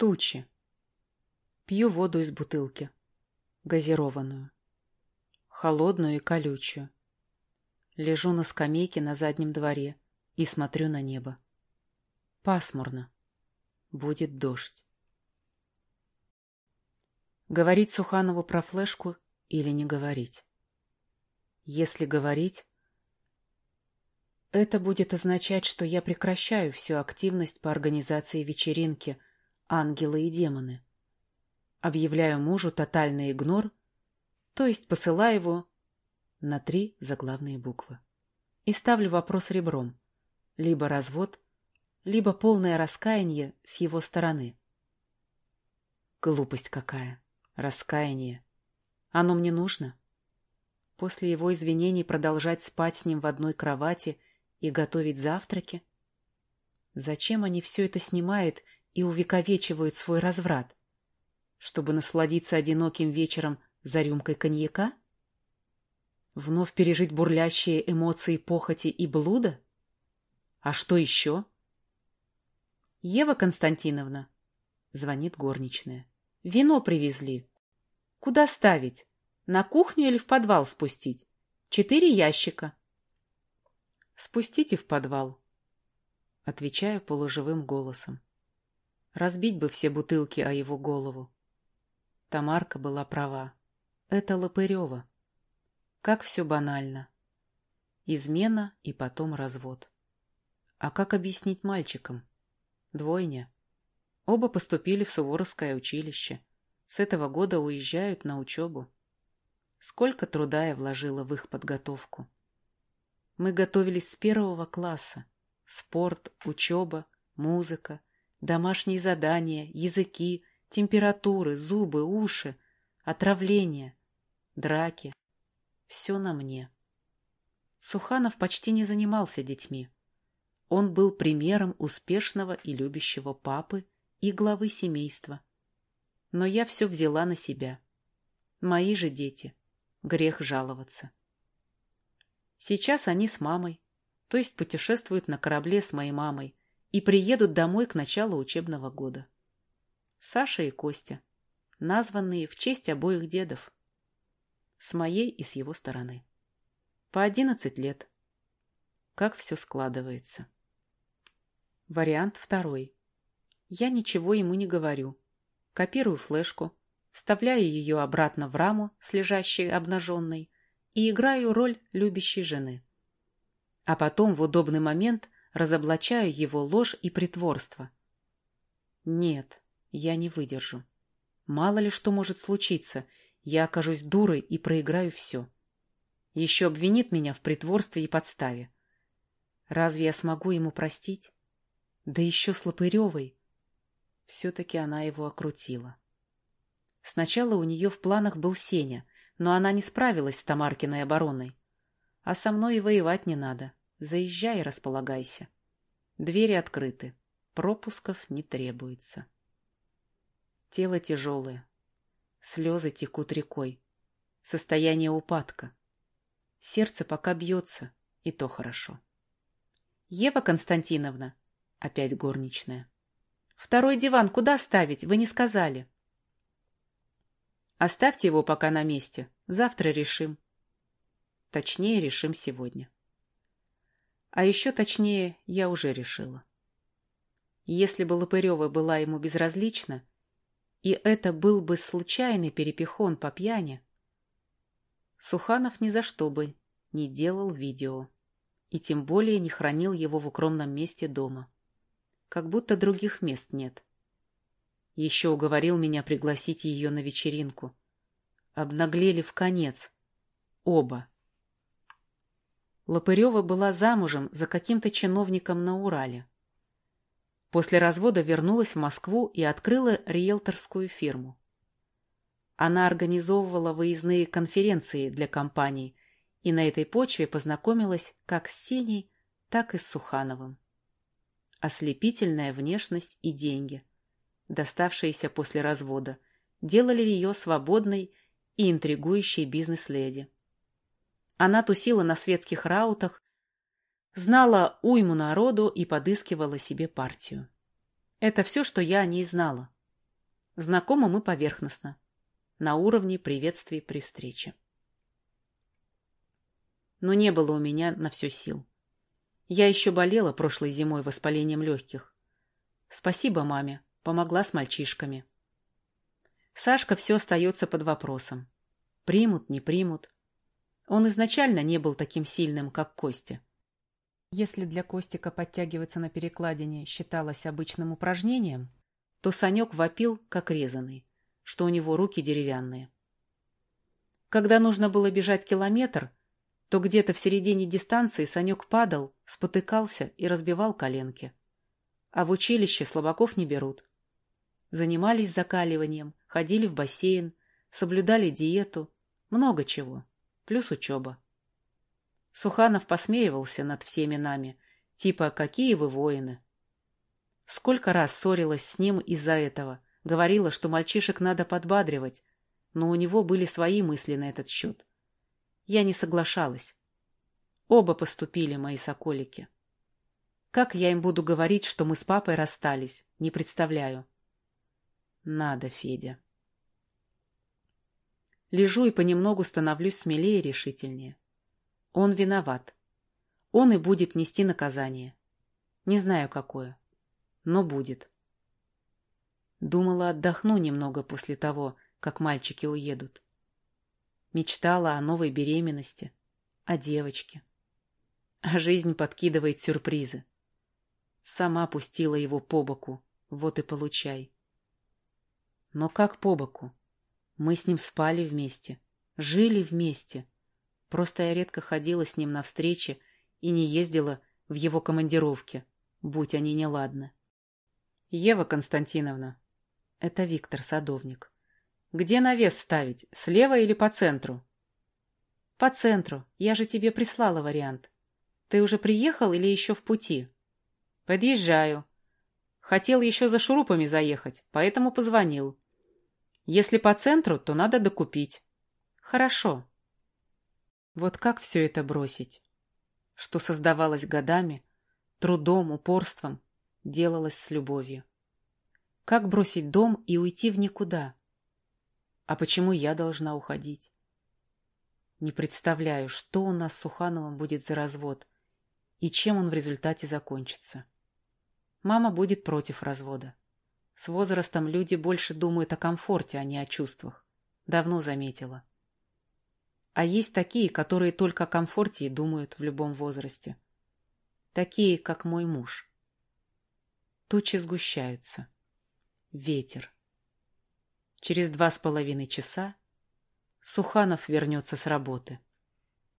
Тучи. Пью воду из бутылки. Газированную. Холодную и колючую. Лежу на скамейке на заднем дворе и смотрю на небо. Пасмурно. Будет дождь. Говорить Суханову про флешку или не говорить? Если говорить, это будет означать, что я прекращаю всю активность по организации вечеринки «Ангелы и демоны». Объявляю мужу тотальный игнор, то есть посылаю его на три заглавные буквы. И ставлю вопрос ребром. Либо развод, либо полное раскаяние с его стороны. Глупость какая. Раскаяние. Оно мне нужно? После его извинений продолжать спать с ним в одной кровати – и готовить завтраки? Зачем они все это снимают и увековечивают свой разврат? Чтобы насладиться одиноким вечером за рюмкой коньяка? Вновь пережить бурлящие эмоции похоти и блуда? А что еще? Ева Константиновна, звонит горничная. Вино привезли. Куда ставить? На кухню или в подвал спустить? Четыре ящика. Спустите в подвал. Отвечаю полуживым голосом. Разбить бы все бутылки о его голову. Тамарка была права. Это Лопырева. Как все банально. Измена и потом развод. А как объяснить мальчикам? Двойня. Оба поступили в Суворовское училище. С этого года уезжают на учебу. Сколько труда я вложила в их подготовку. Мы готовились с первого класса. Спорт, учеба, музыка, домашние задания, языки, температуры, зубы, уши, отравления, драки. Все на мне. Суханов почти не занимался детьми. Он был примером успешного и любящего папы и главы семейства. Но я все взяла на себя. Мои же дети. Грех жаловаться. Сейчас они с мамой, то есть путешествуют на корабле с моей мамой и приедут домой к началу учебного года. Саша и Костя, названные в честь обоих дедов. С моей и с его стороны. По одиннадцать лет. Как все складывается. Вариант второй. Я ничего ему не говорю. Копирую флешку, вставляю ее обратно в раму с лежащей обнаженной, и играю роль любящей жены. А потом в удобный момент разоблачаю его ложь и притворство. Нет, я не выдержу. Мало ли что может случиться, я окажусь дурой и проиграю все. Еще обвинит меня в притворстве и подставе. Разве я смогу ему простить? Да еще с Лопыревой. Все-таки она его окрутила. Сначала у нее в планах был Сеня, но она не справилась с Тамаркиной обороной. А со мной и воевать не надо. Заезжай и располагайся. Двери открыты. Пропусков не требуется. Тело тяжелое. Слезы текут рекой. Состояние упадка. Сердце пока бьется, и то хорошо. Ева Константиновна, опять горничная. Второй диван куда ставить, вы не сказали. Оставьте его пока на месте. Завтра решим. Точнее, решим сегодня. А еще точнее, я уже решила. Если бы Лопырева была ему безразлична, и это был бы случайный перепихон по пьяни, Суханов ни за что бы не делал видео и тем более не хранил его в укромном месте дома. Как будто других мест нет. Еще уговорил меня пригласить ее на вечеринку. Обнаглели в конец. Оба. Лопырева была замужем за каким-то чиновником на Урале. После развода вернулась в Москву и открыла риэлторскую фирму. Она организовывала выездные конференции для компаний и на этой почве познакомилась как с Сеней, так и с Сухановым. Ослепительная внешность и деньги, доставшиеся после развода, делали ее свободной и интригующей бизнес-леди. Она тусила на светских раутах, знала уйму народу и подыскивала себе партию. Это все, что я о ней знала. Знакомы мы поверхностно, на уровне приветствий при встрече. Но не было у меня на все сил. Я еще болела прошлой зимой воспалением легких. Спасибо маме, помогла с мальчишками. Сашка все остается под вопросом. Примут, не примут. Он изначально не был таким сильным, как Костя. Если для Костика подтягиваться на перекладине считалось обычным упражнением, то Санек вопил, как резанный, что у него руки деревянные. Когда нужно было бежать километр, то где-то в середине дистанции Санек падал, спотыкался и разбивал коленки. А в училище слабаков не берут. Занимались закаливанием, ходили в бассейн, соблюдали диету, много чего, плюс учеба. Суханов посмеивался над всеми нами, типа «какие вы воины?». Сколько раз ссорилась с ним из-за этого, говорила, что мальчишек надо подбадривать, но у него были свои мысли на этот счет. Я не соглашалась. Оба поступили, мои соколики. Как я им буду говорить, что мы с папой расстались, не представляю. Надо, Федя. Лежу и понемногу становлюсь смелее и решительнее. Он виноват. Он и будет нести наказание. Не знаю, какое. Но будет. Думала, отдохну немного после того, как мальчики уедут. Мечтала о новой беременности, о девочке. А жизнь подкидывает сюрпризы. Сама пустила его по боку, вот и получай. Но как по боку? Мы с ним спали вместе, жили вместе. Просто я редко ходила с ним на встречи и не ездила в его командировки, будь они неладны. Ева Константиновна, это Виктор, садовник. Где навес ставить, слева или по центру? По центру. Я же тебе прислала вариант. Ты уже приехал или еще в пути? Подъезжаю. Хотел еще за шурупами заехать, поэтому позвонил. Если по центру, то надо докупить. Хорошо. Вот как все это бросить? Что создавалось годами, трудом, упорством, делалось с любовью. Как бросить дом и уйти в никуда? А почему я должна уходить? Не представляю, что у нас с Сухановым будет за развод и чем он в результате закончится. Мама будет против развода. С возрастом люди больше думают о комфорте, а не о чувствах. Давно заметила. А есть такие, которые только о комфорте и думают в любом возрасте. Такие, как мой муж. Тучи сгущаются. Ветер. Через два с половиной часа Суханов вернется с работы.